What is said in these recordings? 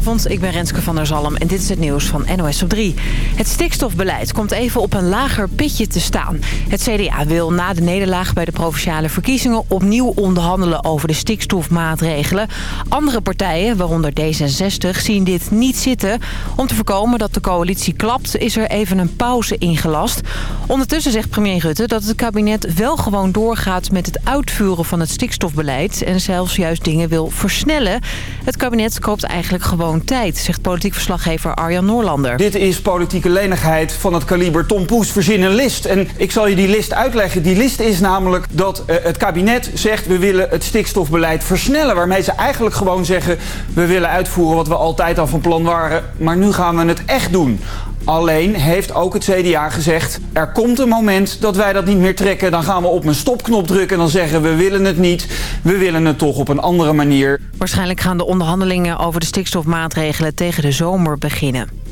Goedenavond, ik ben Renske van der Zalm en dit is het nieuws van NOS op 3. Het stikstofbeleid komt even op een lager pitje te staan. Het CDA wil na de nederlaag bij de provinciale verkiezingen opnieuw onderhandelen over de stikstofmaatregelen. Andere partijen, waaronder D66, zien dit niet zitten. Om te voorkomen dat de coalitie klapt is er even een pauze ingelast. Ondertussen zegt premier Rutte dat het kabinet wel gewoon doorgaat met het uitvoeren van het stikstofbeleid en zelfs juist dingen wil versnellen. Het kabinet koopt eigenlijk gewoon tijd, zegt politiek verslaggever Arjan Noorlander. Dit is politieke lenigheid van het kaliber Tom Poes verzin een list. En ik zal je die list uitleggen. Die list is namelijk dat uh, het kabinet zegt we willen het stikstofbeleid versnellen. Waarmee ze eigenlijk gewoon zeggen we willen uitvoeren wat we altijd al van plan waren. Maar nu gaan we het echt doen. Alleen heeft ook het CDA gezegd... er komt een moment dat wij dat niet meer trekken. Dan gaan we op een stopknop drukken en dan zeggen we willen het niet. We willen het toch op een andere manier. Waarschijnlijk gaan de onderhandelingen over de stikstofmaatregelen tegen de zomer beginnen.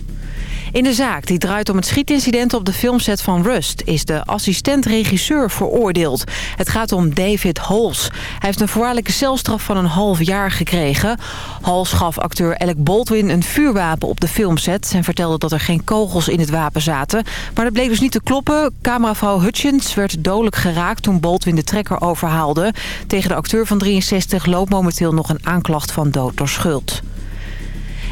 In de zaak die draait om het schietincident op de filmset van Rust... is de assistent-regisseur veroordeeld. Het gaat om David Hols. Hij heeft een voorwaardelijke celstraf van een half jaar gekregen. Hols gaf acteur Alec Baldwin een vuurwapen op de filmset... en vertelde dat er geen kogels in het wapen zaten. Maar dat bleek dus niet te kloppen. Cameravrouw Hutchins werd dodelijk geraakt toen Baldwin de trekker overhaalde. Tegen de acteur van 63 loopt momenteel nog een aanklacht van dood door schuld.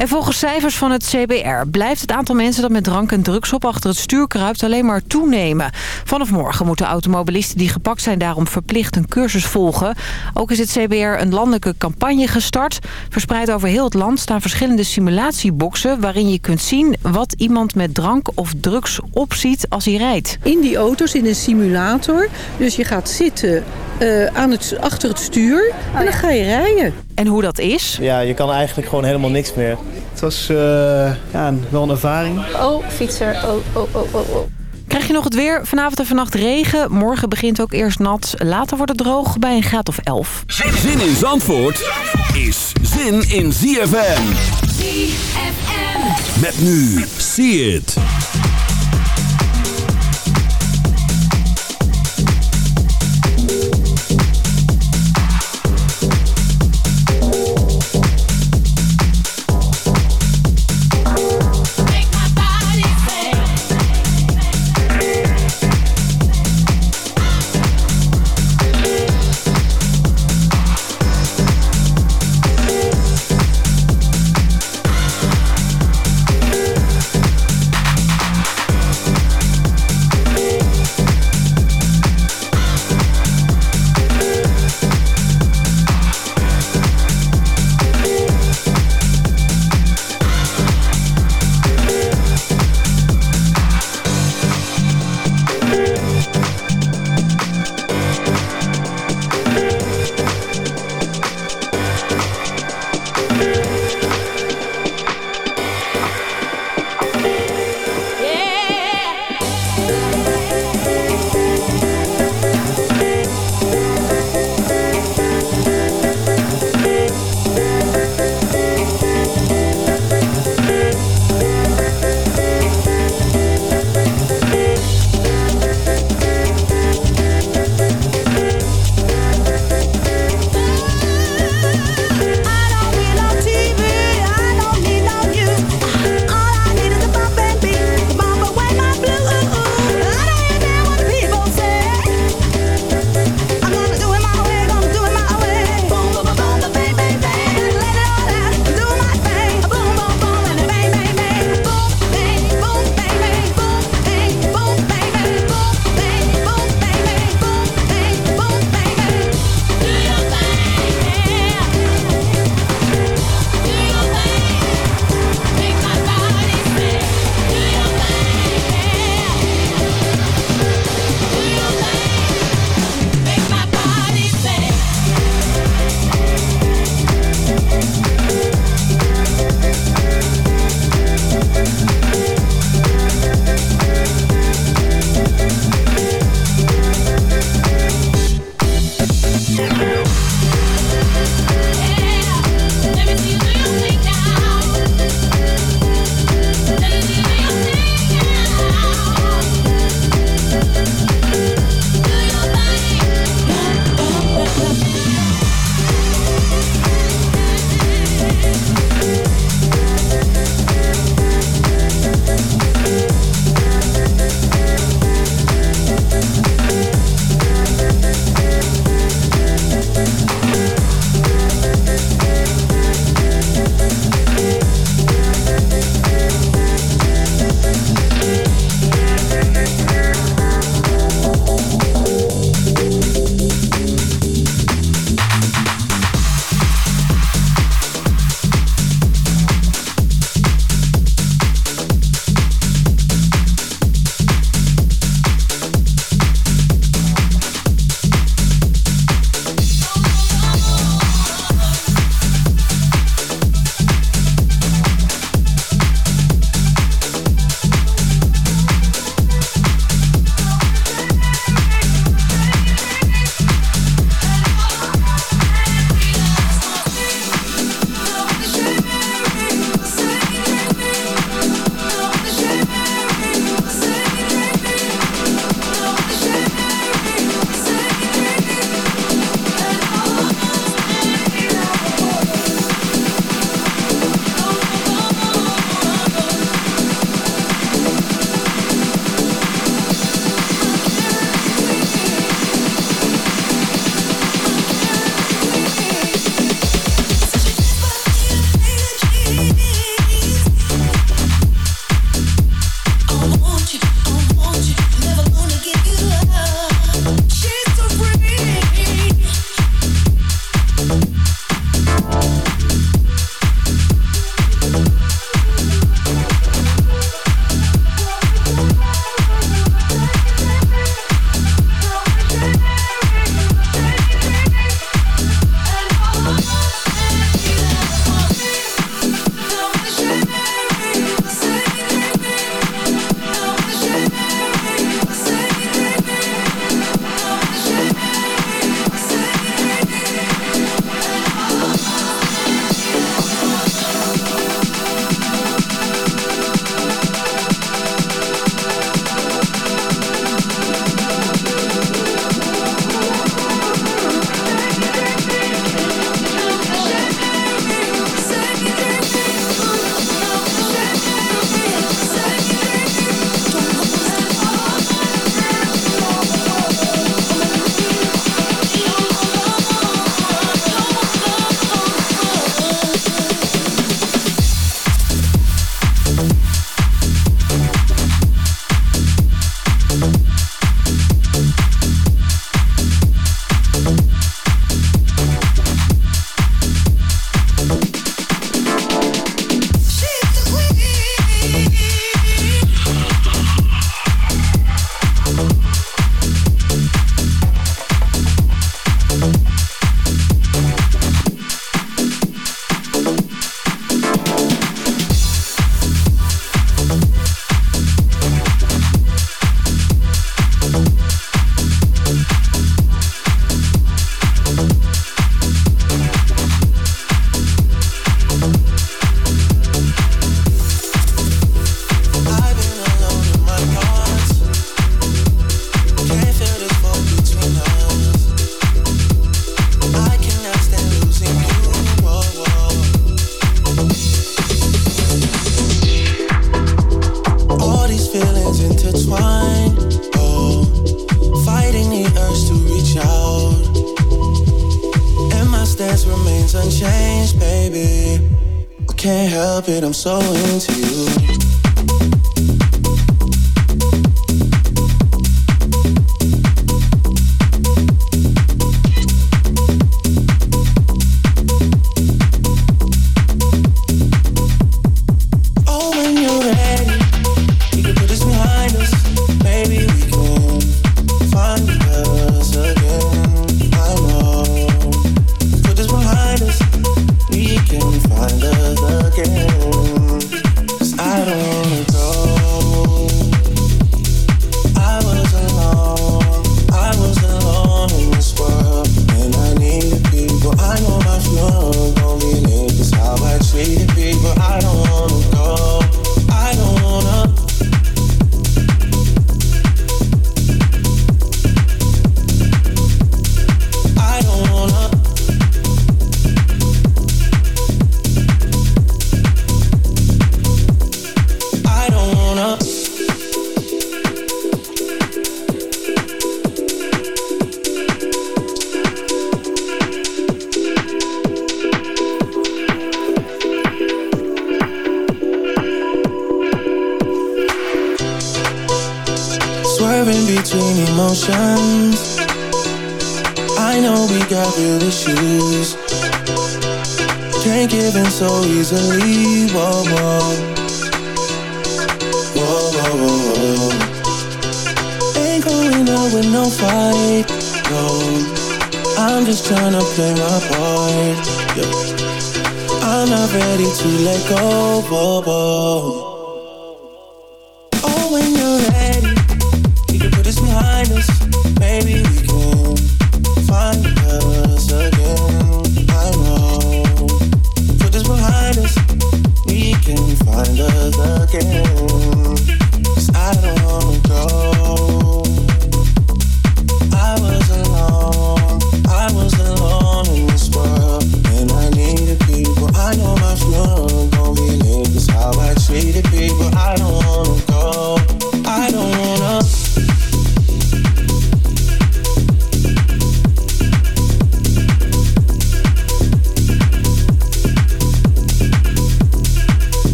En volgens cijfers van het CBR blijft het aantal mensen dat met drank en drugs op achter het stuur kruipt alleen maar toenemen. Vanaf morgen moeten automobilisten die gepakt zijn daarom verplicht een cursus volgen. Ook is het CBR een landelijke campagne gestart. Verspreid over heel het land staan verschillende simulatieboxen waarin je kunt zien wat iemand met drank of drugs opziet als hij rijdt. In die auto's in een simulator. Dus je gaat zitten uh, aan het, achter het stuur en dan ga je rijden. En hoe dat is? Ja, je kan eigenlijk gewoon helemaal niks meer. Het was uh, ja, wel een ervaring. Oh, fietser. Oh, oh, oh, oh, oh. Krijg je nog het weer? Vanavond en vannacht regen. Morgen begint ook eerst nat. Later wordt het droog bij een graad of 11. Zin in Zandvoort is zin in ZFM. ZFM. Met nu. See it.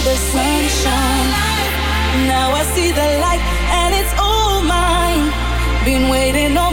the sunshine. Now I see the light and it's all mine. Been waiting on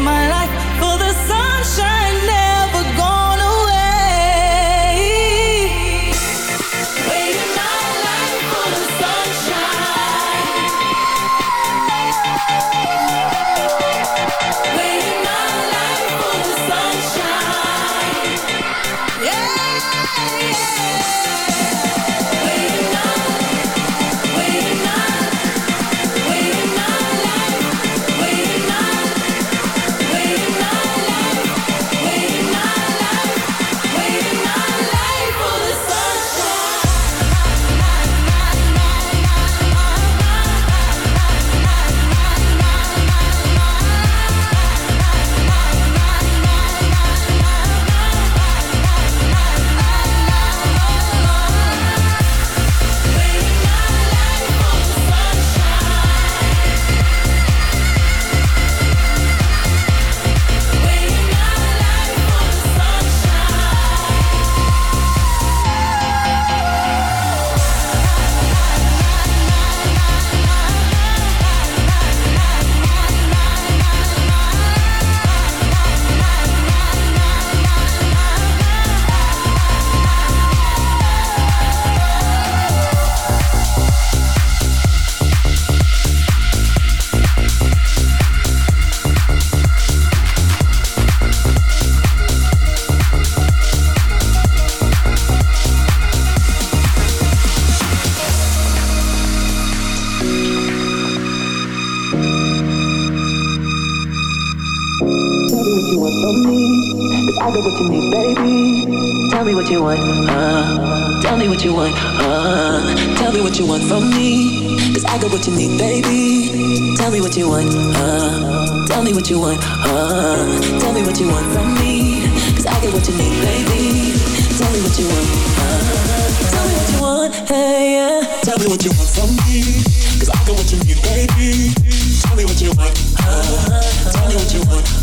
you want from me. Cause I got what you need, baby. Tell me what you want, uh. Tell me what you want, uh. Tell me what you want from me. Cause I got what you need, baby. Tell me what you want, uh. Tell me what you want, uh. Tell me what you want from me. Cause I got what you need, baby. Tell me what you want, uh. Tell me what you want, hey, yeah. Tell me what you want from me. Cause I got what you need, baby. Tell me what you want, uh. Tell me what you want,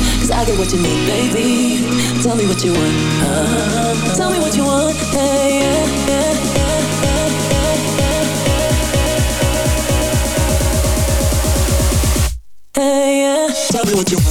Cause I get what you need, baby. Tell me what you want, uh. Tell me what you want, uh. Tell me what you want from me. Cause I got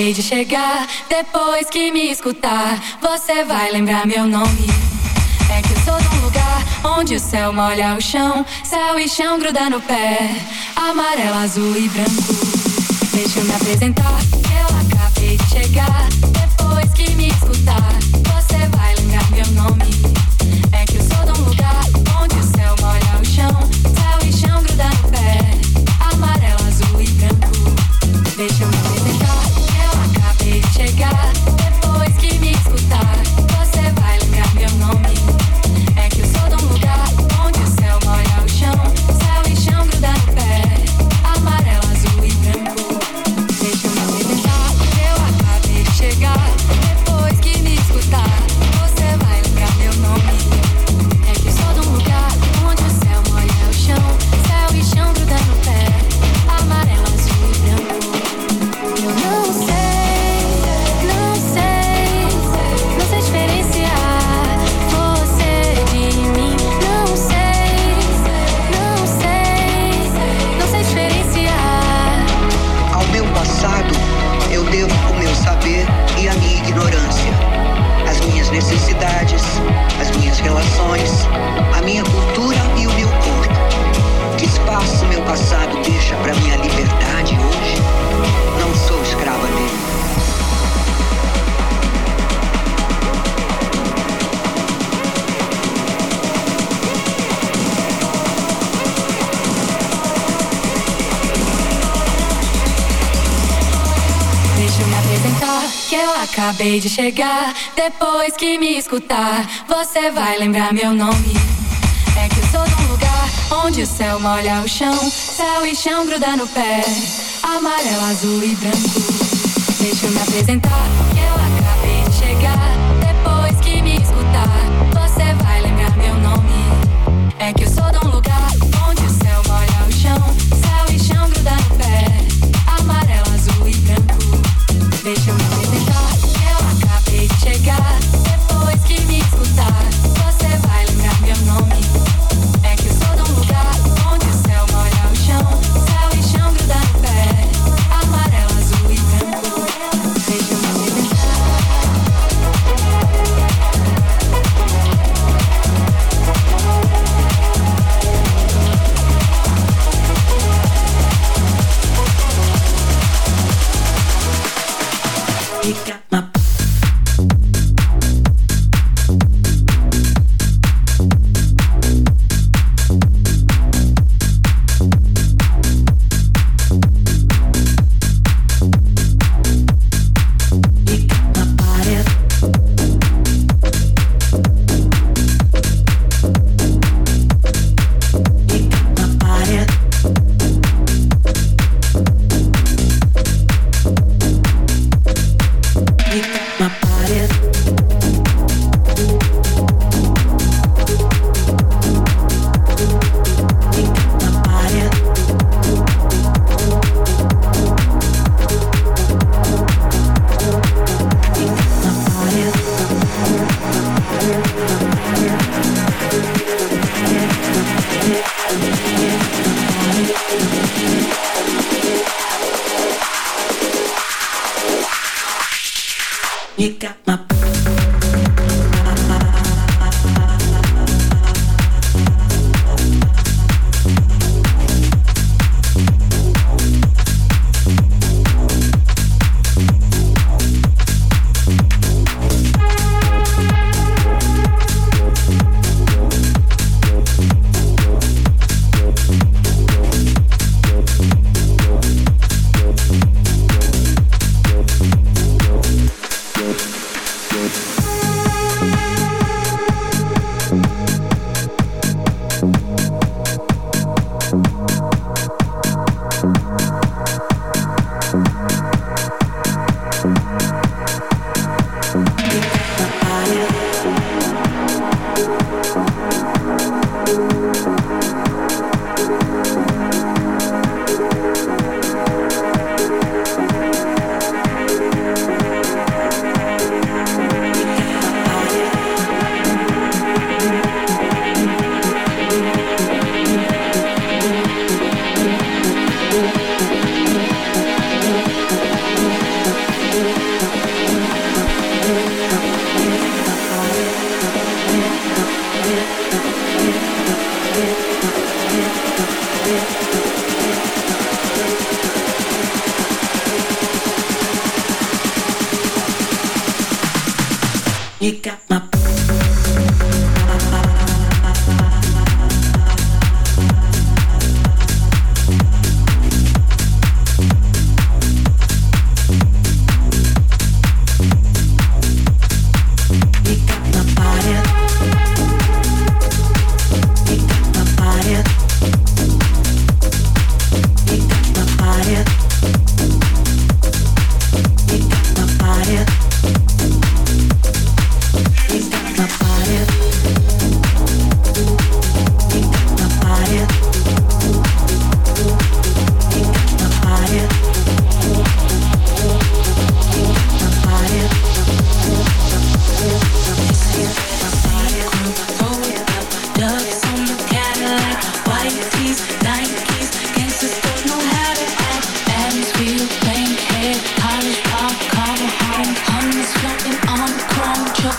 de chegar. Depois que me escutar, você vai lembrar meu nome. É que eu sou de um lugar onde o céu molha o chão, céu e chão gruda no pé, amarelo, azul e branco. Deixa eu me apresentar. Acabei de chegar, depois que me escutar, você vai lembrar meu nome. É que eu sou de um lugar onde o céu molha o chão, céu e chão gruda no pé, amarelo, azul e branco. Deixa eu me apresentar.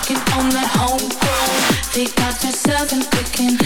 knocking on that homegrown. They got their and picking.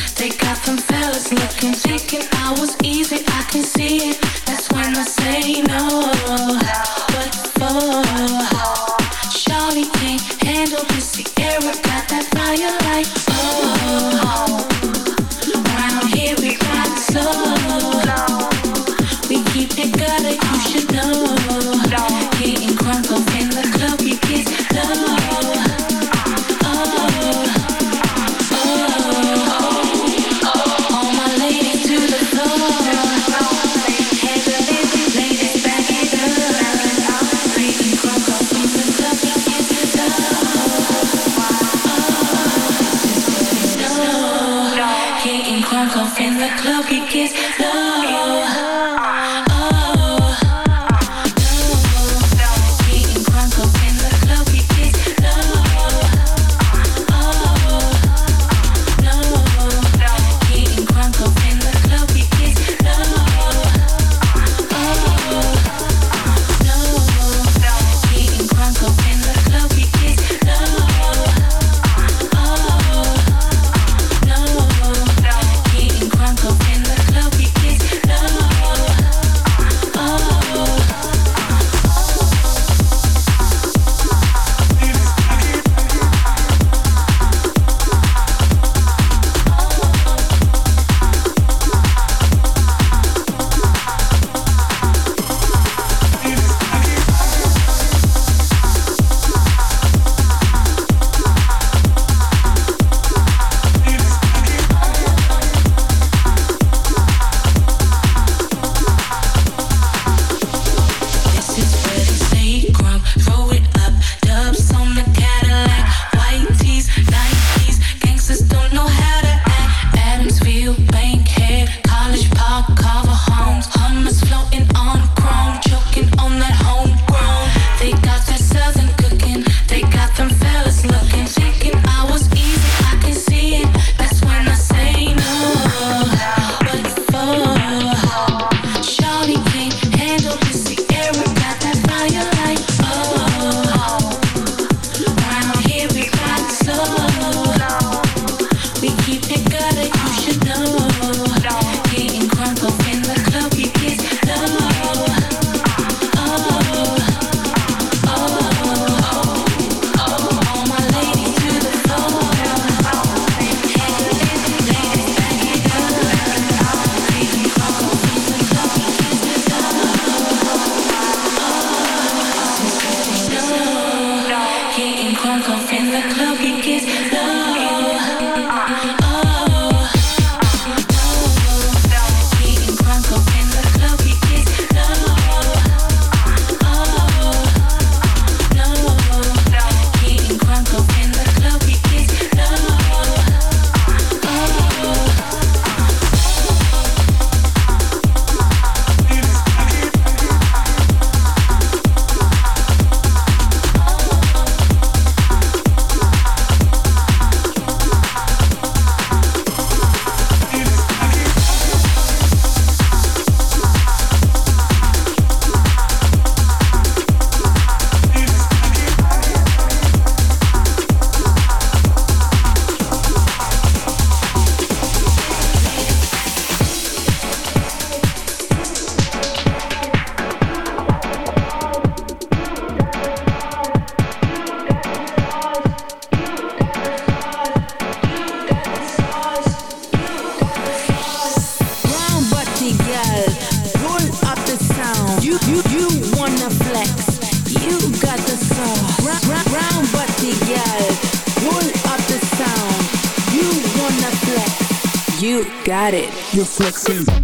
reflexão.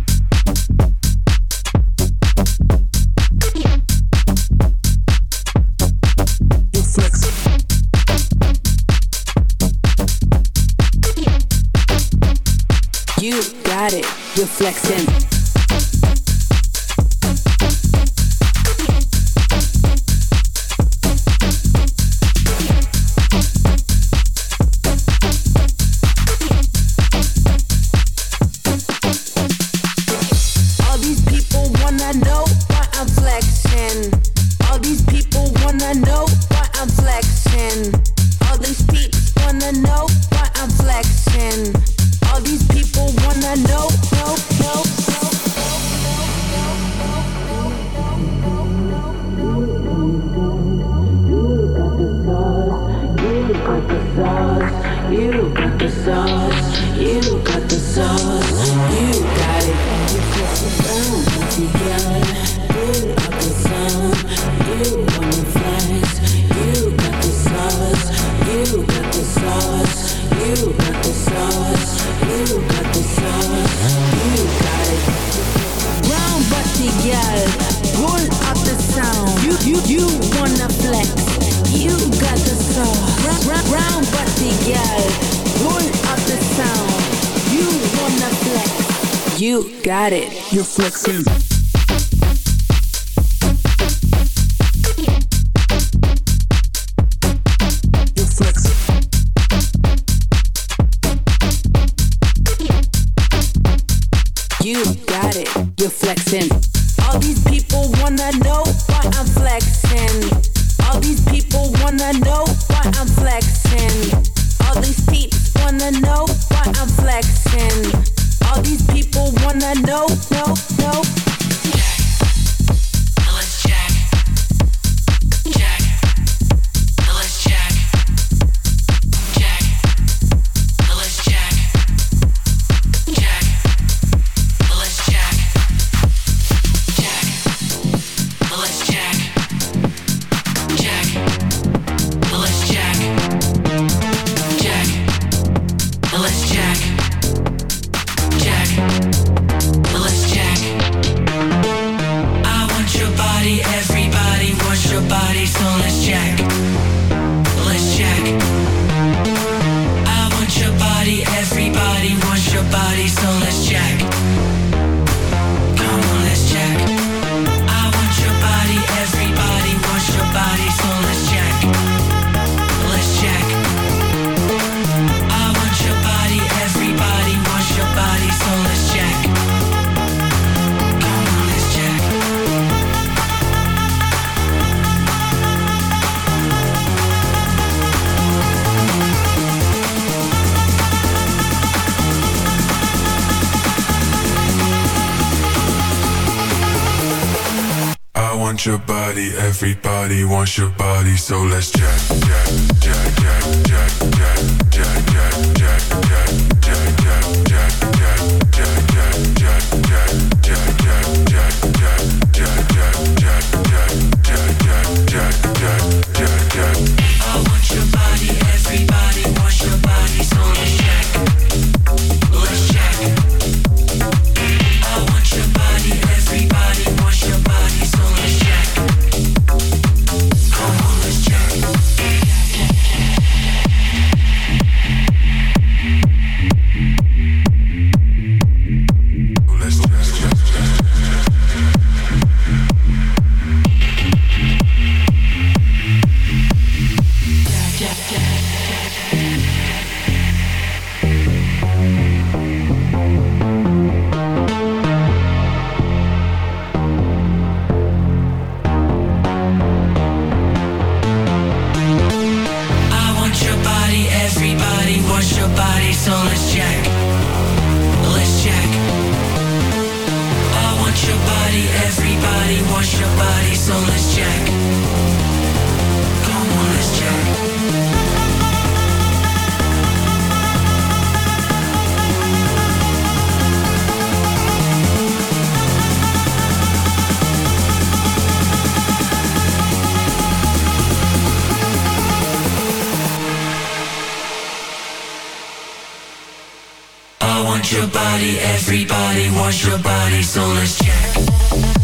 You got it. You're flexing. want your body, everybody wants your body, so let's jack, jack, jack, jack, jack, jack. check.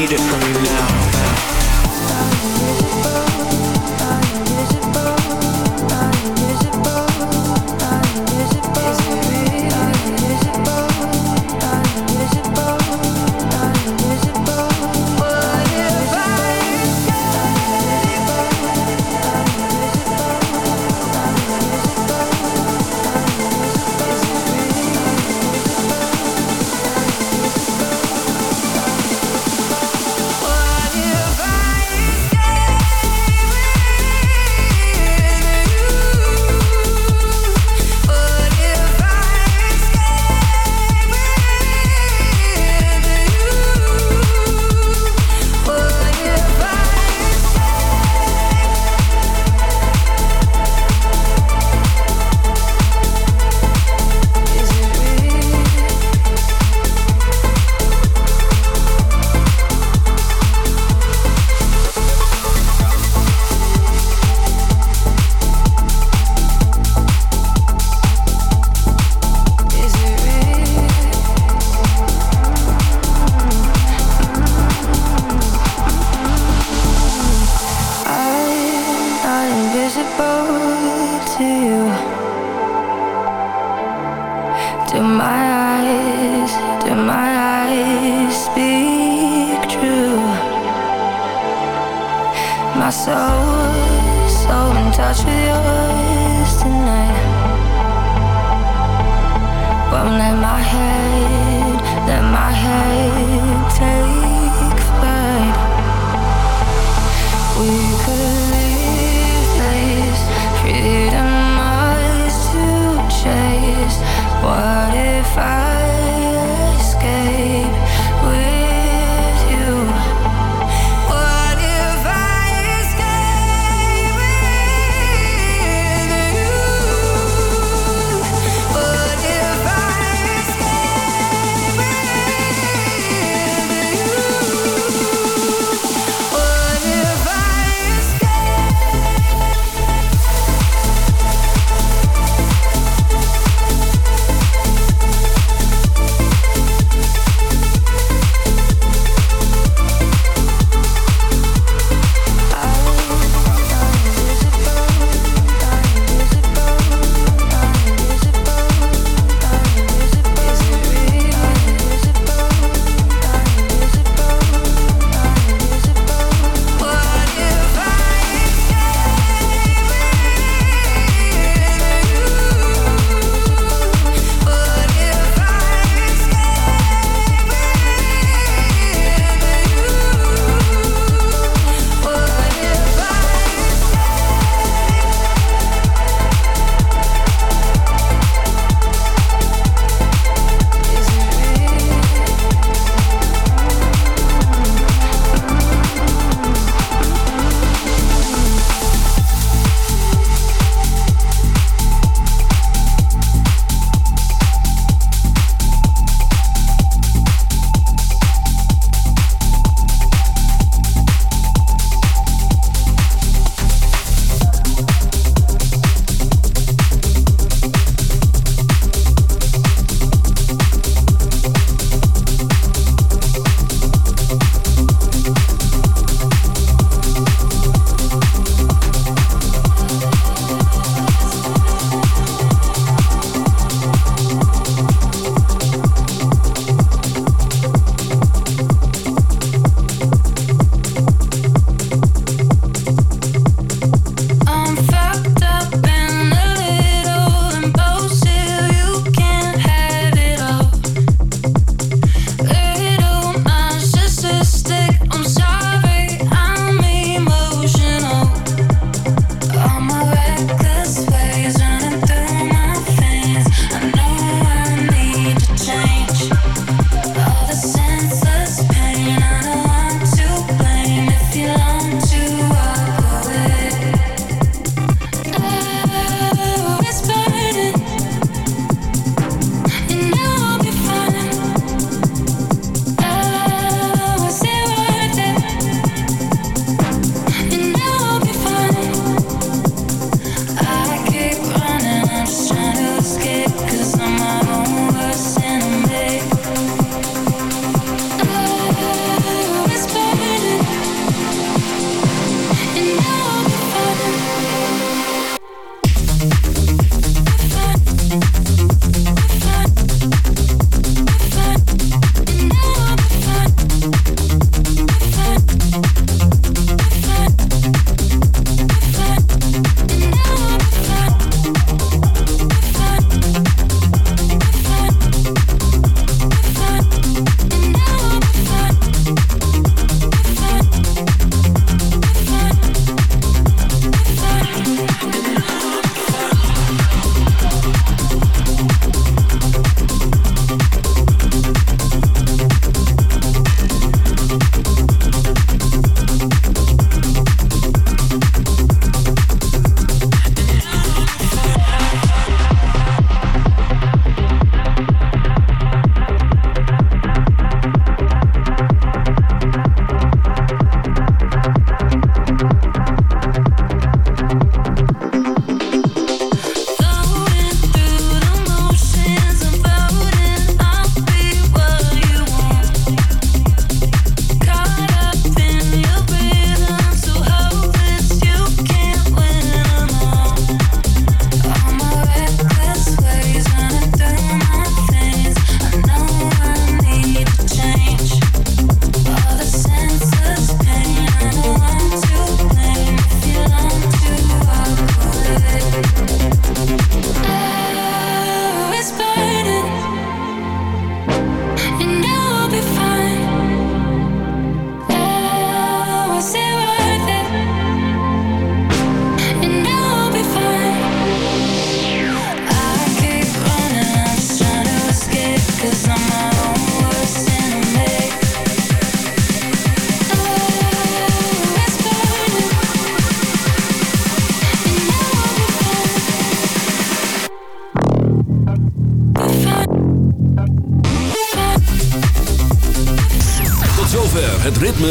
Need it from you now.